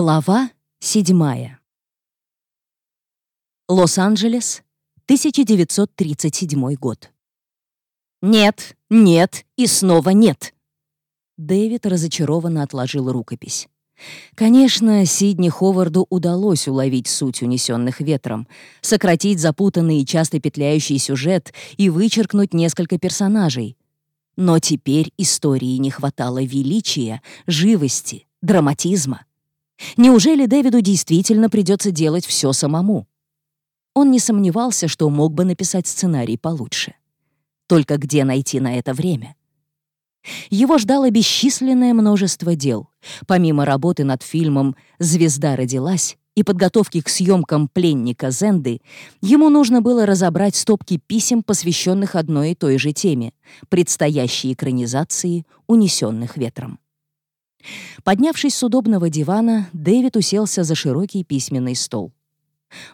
Глава седьмая. Лос-Анджелес, 1937 год. «Нет, нет и снова нет!» Дэвид разочарованно отложил рукопись. Конечно, Сидни Ховарду удалось уловить суть унесенных ветром, сократить запутанный и часто петляющий сюжет и вычеркнуть несколько персонажей. Но теперь истории не хватало величия, живости, драматизма. Неужели Дэвиду действительно придется делать все самому? Он не сомневался, что мог бы написать сценарий получше. Только где найти на это время? Его ждало бесчисленное множество дел. Помимо работы над фильмом «Звезда родилась» и подготовки к съемкам «Пленника Зенды», ему нужно было разобрать стопки писем, посвященных одной и той же теме — предстоящей экранизации «Унесенных ветром». Поднявшись с удобного дивана, Дэвид уселся за широкий письменный стол.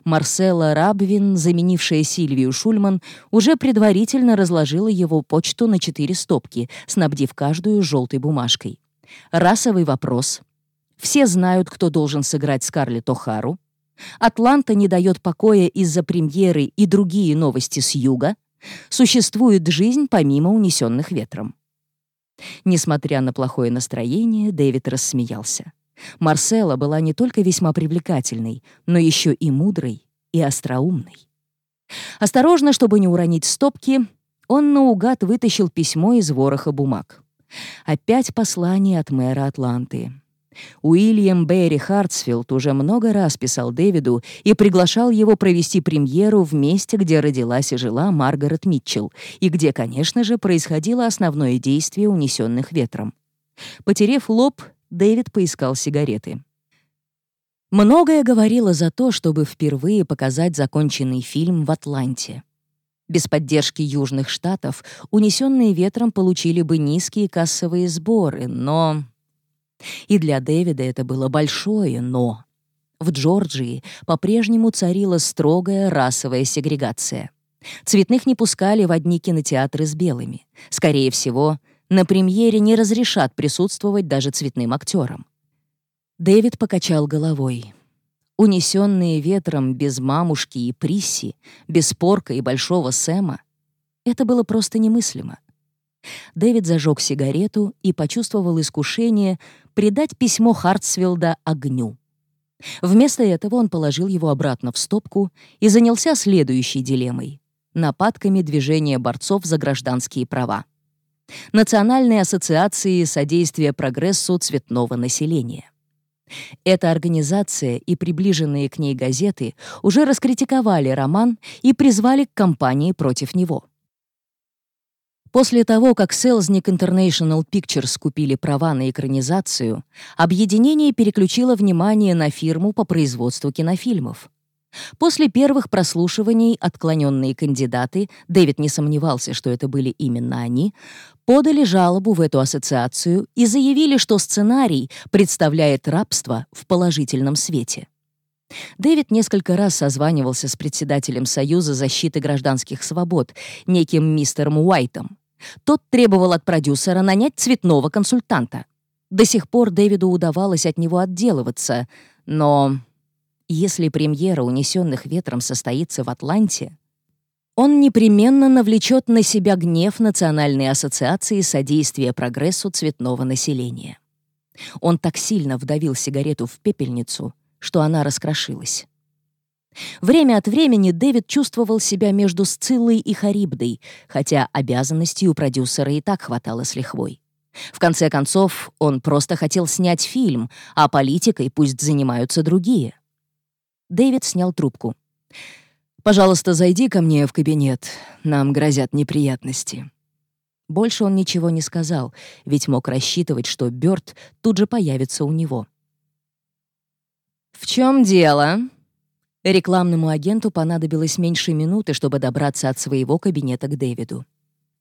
Марсела Рабвин, заменившая Сильвию Шульман, уже предварительно разложила его почту на четыре стопки, снабдив каждую желтой бумажкой. Расовый вопрос. Все знают, кто должен сыграть Скарлетт О'Хару. Атланта не дает покоя из-за премьеры и другие новости с юга. Существует жизнь помимо унесенных ветром. Несмотря на плохое настроение, Дэвид рассмеялся. Марсела была не только весьма привлекательной, но еще и мудрой и остроумной. Осторожно, чтобы не уронить стопки, он наугад вытащил письмо из вороха бумаг. Опять послание от мэра Атланты. Уильям Берри Хартсфилд уже много раз писал Дэвиду и приглашал его провести премьеру в месте, где родилась и жила Маргарет Митчелл, и где, конечно же, происходило основное действие унесенных ветром. Потерев лоб, Дэвид поискал сигареты. Многое говорило за то, чтобы впервые показать законченный фильм в Атланте. Без поддержки Южных Штатов унесенные ветром получили бы низкие кассовые сборы, но и для Дэвида это было большое «но». В Джорджии по-прежнему царила строгая расовая сегрегация. Цветных не пускали в одни кинотеатры с белыми. Скорее всего, на премьере не разрешат присутствовать даже цветным актерам. Дэвид покачал головой. Унесенные ветром без мамушки и Присси, без Порка и Большого Сэма, это было просто немыслимо. Дэвид зажег сигарету и почувствовал искушение придать письмо Хартсвилда огню. Вместо этого он положил его обратно в стопку и занялся следующей дилеммой — нападками движения борцов за гражданские права. Национальной ассоциации содействия прогрессу цветного населения. Эта организация и приближенные к ней газеты уже раскритиковали роман и призвали к кампании против него. После того, как Selznick International Pictures купили права на экранизацию, объединение переключило внимание на фирму по производству кинофильмов. После первых прослушиваний отклоненные кандидаты, Дэвид не сомневался, что это были именно они, подали жалобу в эту ассоциацию и заявили, что сценарий представляет рабство в положительном свете. Дэвид несколько раз созванивался с председателем Союза защиты гражданских свобод, неким мистером Уайтом. Тот требовал от продюсера нанять цветного консультанта. До сих пор Дэвиду удавалось от него отделываться, но если премьера «Унесенных ветром» состоится в Атланте, он непременно навлечет на себя гнев Национальной ассоциации содействия прогрессу цветного населения. Он так сильно вдавил сигарету в пепельницу, что она раскрошилась. Время от времени Дэвид чувствовал себя между Сциллой и Харибдой, хотя обязанностей у продюсера и так хватало с лихвой. В конце концов, он просто хотел снять фильм, а политикой пусть занимаются другие. Дэвид снял трубку. «Пожалуйста, зайди ко мне в кабинет. Нам грозят неприятности». Больше он ничего не сказал, ведь мог рассчитывать, что Бёрд тут же появится у него. «В чем дело?» Рекламному агенту понадобилось меньше минуты, чтобы добраться от своего кабинета к Дэвиду.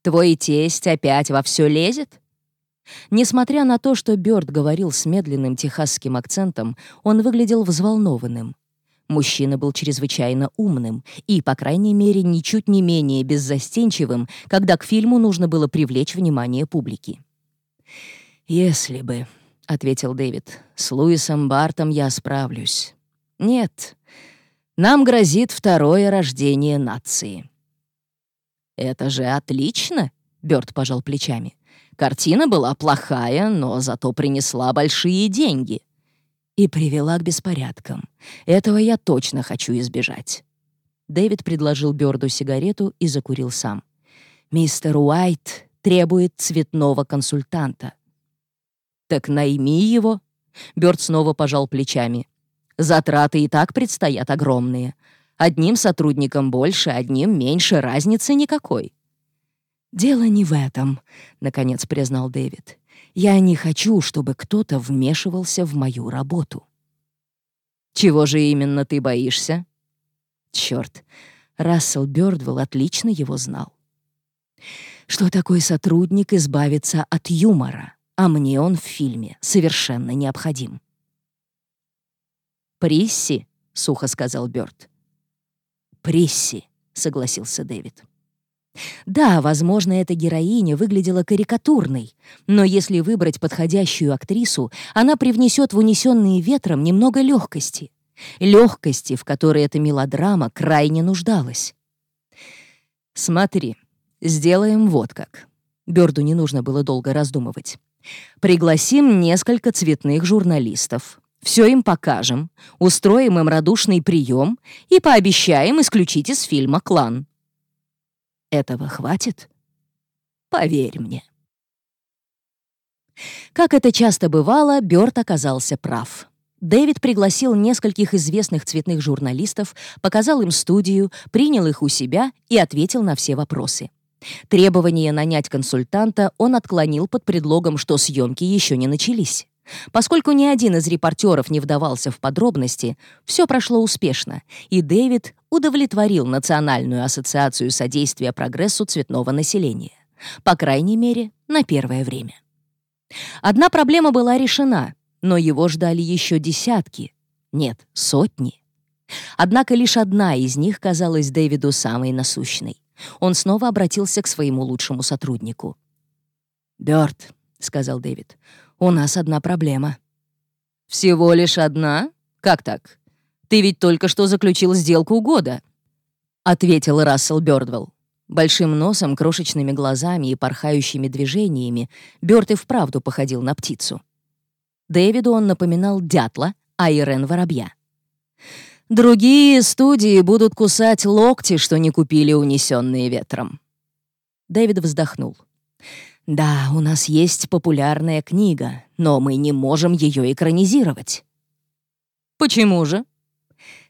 «Твой тесть опять во все лезет?» Несмотря на то, что Бёрд говорил с медленным техасским акцентом, он выглядел взволнованным. Мужчина был чрезвычайно умным и, по крайней мере, ничуть не менее беззастенчивым, когда к фильму нужно было привлечь внимание публики. «Если бы», — ответил Дэвид. «С Луисом Бартом я справлюсь. Нет, нам грозит второе рождение нации». «Это же отлично!» — Бёрд пожал плечами. «Картина была плохая, но зато принесла большие деньги» и привела к беспорядкам. Этого я точно хочу избежать. Дэвид предложил Бёрду сигарету и закурил сам. «Мистер Уайт требует цветного консультанта». «Так найми его». Бёрд снова пожал плечами. «Затраты и так предстоят огромные. Одним сотрудником больше, одним меньше, разницы никакой». «Дело не в этом», — наконец признал Дэвид. Я не хочу, чтобы кто-то вмешивался в мою работу. Чего же именно ты боишься? Черт, Рассел Бёрдвелл отлично его знал. Что такой сотрудник избавится от юмора, а мне он в фильме совершенно необходим. «Присси», — сухо сказал Бёрд. «Присси», — согласился Дэвид. Да, возможно, эта героиня выглядела карикатурной, но если выбрать подходящую актрису, она привнесет в унесенные ветром немного легкости. Легкости, в которой эта мелодрама крайне нуждалась. «Смотри, сделаем вот как». Бёрду не нужно было долго раздумывать. «Пригласим несколько цветных журналистов. Все им покажем, устроим им радушный прием и пообещаем исключить из фильма «Клан». Этого хватит? Поверь мне. Как это часто бывало, Бёрд оказался прав. Дэвид пригласил нескольких известных цветных журналистов, показал им студию, принял их у себя и ответил на все вопросы. Требование нанять консультанта он отклонил под предлогом, что съемки еще не начались. Поскольку ни один из репортеров не вдавался в подробности, все прошло успешно, и Дэвид удовлетворил Национальную ассоциацию содействия прогрессу цветного населения. По крайней мере, на первое время. Одна проблема была решена, но его ждали еще десятки, нет, сотни. Однако лишь одна из них казалась Дэвиду самой насущной. Он снова обратился к своему лучшему сотруднику. «Бёрд», — сказал Дэвид, — «у нас одна проблема». «Всего лишь одна? Как так? Ты ведь только что заключил сделку года», — ответил Рассел Бёрдвелл. Большим носом, крошечными глазами и порхающими движениями Бёрд и вправду походил на птицу. Дэвиду он напоминал дятла, а Ирен — воробья. «Другие студии будут кусать локти, что не купили унесенные ветром». Дэвид вздохнул. «Да, у нас есть популярная книга, но мы не можем ее экранизировать». «Почему же?»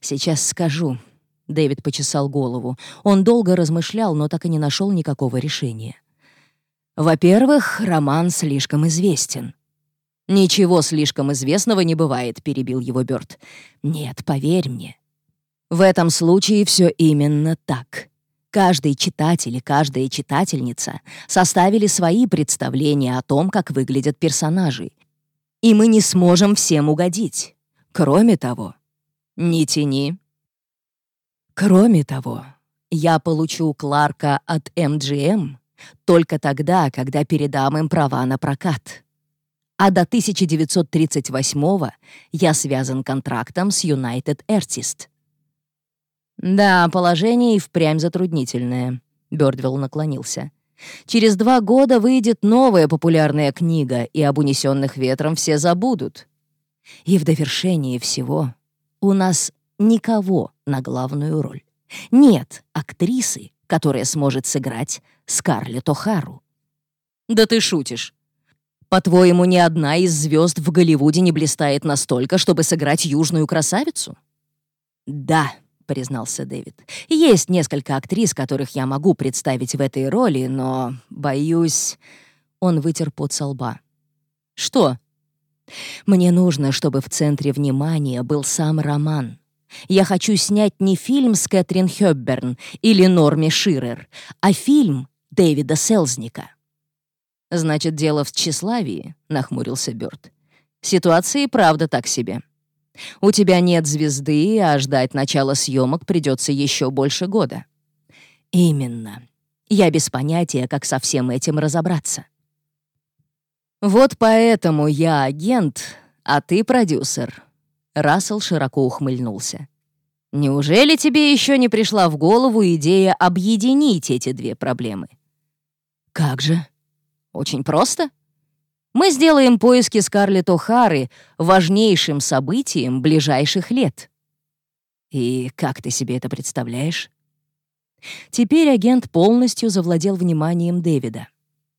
«Сейчас скажу». Дэвид почесал голову. Он долго размышлял, но так и не нашел никакого решения. «Во-первых, роман слишком известен». «Ничего слишком известного не бывает», — перебил его Бёрд. «Нет, поверь мне. В этом случае все именно так. Каждый читатель и каждая читательница составили свои представления о том, как выглядят персонажи. И мы не сможем всем угодить. Кроме того, не тяни. Кроме того, я получу Кларка от MGM только тогда, когда передам им права на прокат. А до 1938 я связан контрактом с United Artists. Да, положение и впрямь затруднительное. Бёрдвилл наклонился. Через два года выйдет новая популярная книга, и об унесенных ветром все забудут. И в довершении всего у нас никого на главную роль. Нет актрисы, которая сможет сыграть Скарлетт О'Хару. Да ты шутишь. По-твоему, ни одна из звезд в Голливуде не блистает настолько, чтобы сыграть южную красавицу? Да, признался Дэвид. Есть несколько актрис, которых я могу представить в этой роли, но, боюсь... Он вытер пот со лба. Что? Мне нужно, чтобы в центре внимания был сам роман. Я хочу снять не фильм с Кэтрин Хёбберн или Норми Ширер, а фильм Дэвида Селзника. «Значит, дело в тщеславии», — нахмурился Бёрд. «Ситуация и правда так себе. У тебя нет звезды, а ждать начала съемок придется еще больше года». «Именно. Я без понятия, как со всем этим разобраться». «Вот поэтому я агент, а ты продюсер». Рассел широко ухмыльнулся. «Неужели тебе еще не пришла в голову идея объединить эти две проблемы?» «Как же?» «Очень просто. Мы сделаем поиски Скарлетт О'Хары важнейшим событием ближайших лет». «И как ты себе это представляешь?» Теперь агент полностью завладел вниманием Дэвида.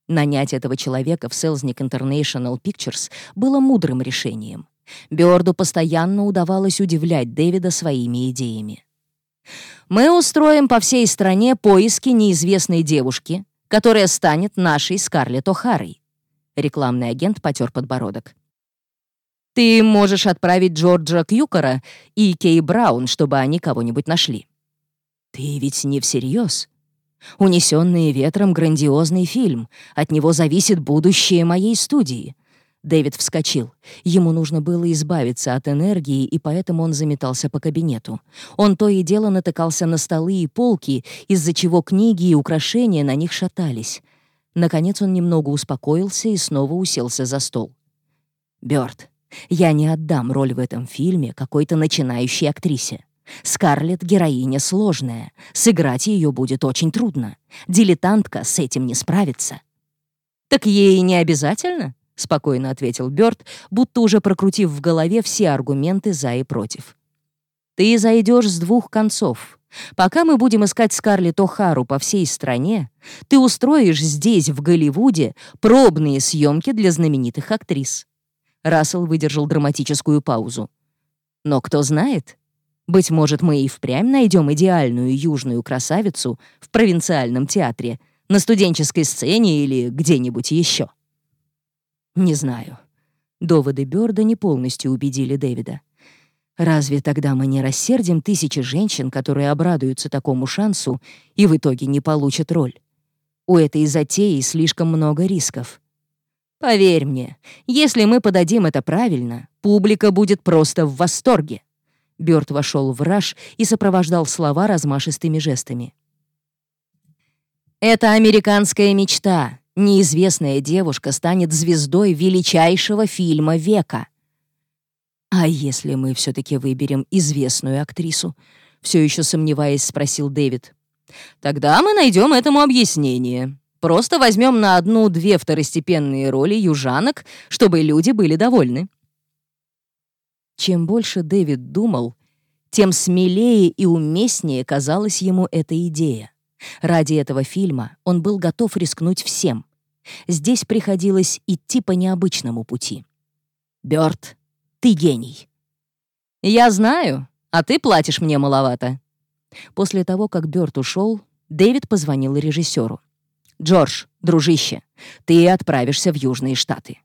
Нанять этого человека в Selznick International Pictures было мудрым решением. Бёрду постоянно удавалось удивлять Дэвида своими идеями. «Мы устроим по всей стране поиски неизвестной девушки, которая станет нашей Скарлетт О'Харой». Рекламный агент потер подбородок. «Ты можешь отправить Джорджа Кьюкора и Кей Браун, чтобы они кого-нибудь нашли». «Ты ведь не всерьез?» «Унесенные ветром» — грандиозный фильм. От него зависит будущее моей студии. Дэвид вскочил. Ему нужно было избавиться от энергии, и поэтому он заметался по кабинету. Он то и дело натыкался на столы и полки, из-за чего книги и украшения на них шатались. Наконец он немного успокоился и снова уселся за стол. «Бёрд, я не отдам роль в этом фильме какой-то начинающей актрисе. Скарлетт — героиня сложная. Сыграть ее будет очень трудно. Дилетантка с этим не справится. «Так ей не обязательно?» — спокойно ответил Бёрд, будто уже прокрутив в голове все аргументы за и против. «Ты зайдешь с двух концов. Пока мы будем искать Скарлетт О'Хару по всей стране, ты устроишь здесь, в Голливуде, пробные съемки для знаменитых актрис». Рассел выдержал драматическую паузу. «Но кто знает, быть может, мы и впрямь найдем идеальную южную красавицу в провинциальном театре, на студенческой сцене или где-нибудь еще. Не знаю. Доводы Бёрда не полностью убедили Дэвида. Разве тогда мы не рассердим тысячи женщин, которые обрадуются такому шансу и в итоге не получат роль? У этой затеи слишком много рисков. Поверь мне, если мы подадим это правильно, публика будет просто в восторге. Бёрд вошел в раж и сопровождал слова размашистыми жестами. «Это американская мечта. Неизвестная девушка станет звездой величайшего фильма века». «А если мы все-таки выберем известную актрису?» Все еще сомневаясь, спросил Дэвид. «Тогда мы найдем этому объяснение. Просто возьмем на одну-две второстепенные роли южанок, чтобы люди были довольны. Чем больше Дэвид думал, тем смелее и уместнее казалась ему эта идея. Ради этого фильма он был готов рискнуть всем. Здесь приходилось идти по необычному пути. «Бёрд, ты гений!» «Я знаю, а ты платишь мне маловато». После того, как Бёрд ушел, Дэвид позвонил режиссеру. «Джордж, дружище, ты отправишься в Южные Штаты.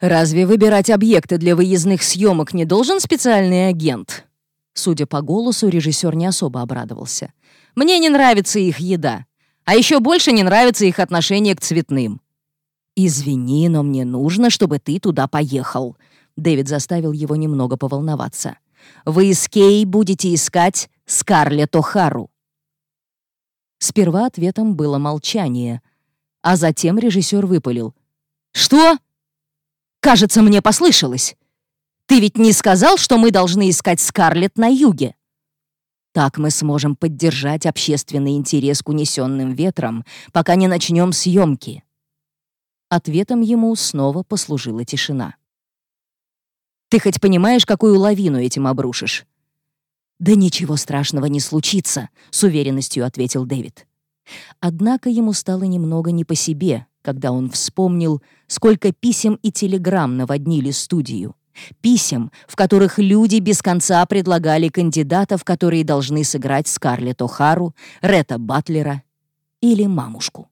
Разве выбирать объекты для выездных съемок не должен специальный агент? Судя по голосу, режиссер не особо обрадовался. Мне не нравится их еда. А еще больше не нравится их отношение к цветным. «Извини, но мне нужно, чтобы ты туда поехал». Дэвид заставил его немного поволноваться. «Вы с Кей будете искать Скарлетт О'Хару». Сперва ответом было молчание, а затем режиссер выпалил. «Что? Кажется, мне послышалось. Ты ведь не сказал, что мы должны искать Скарлетт на юге? Так мы сможем поддержать общественный интерес к унесенным ветрам, пока не начнем съемки. Ответом ему снова послужила тишина. «Ты хоть понимаешь, какую лавину этим обрушишь?» «Да ничего страшного не случится», — с уверенностью ответил Дэвид. Однако ему стало немного не по себе, когда он вспомнил, сколько писем и телеграмм наводнили студию. Писем, в которых люди без конца предлагали кандидатов, которые должны сыграть Скарлетт О'Хару, Ретта Батлера или мамушку.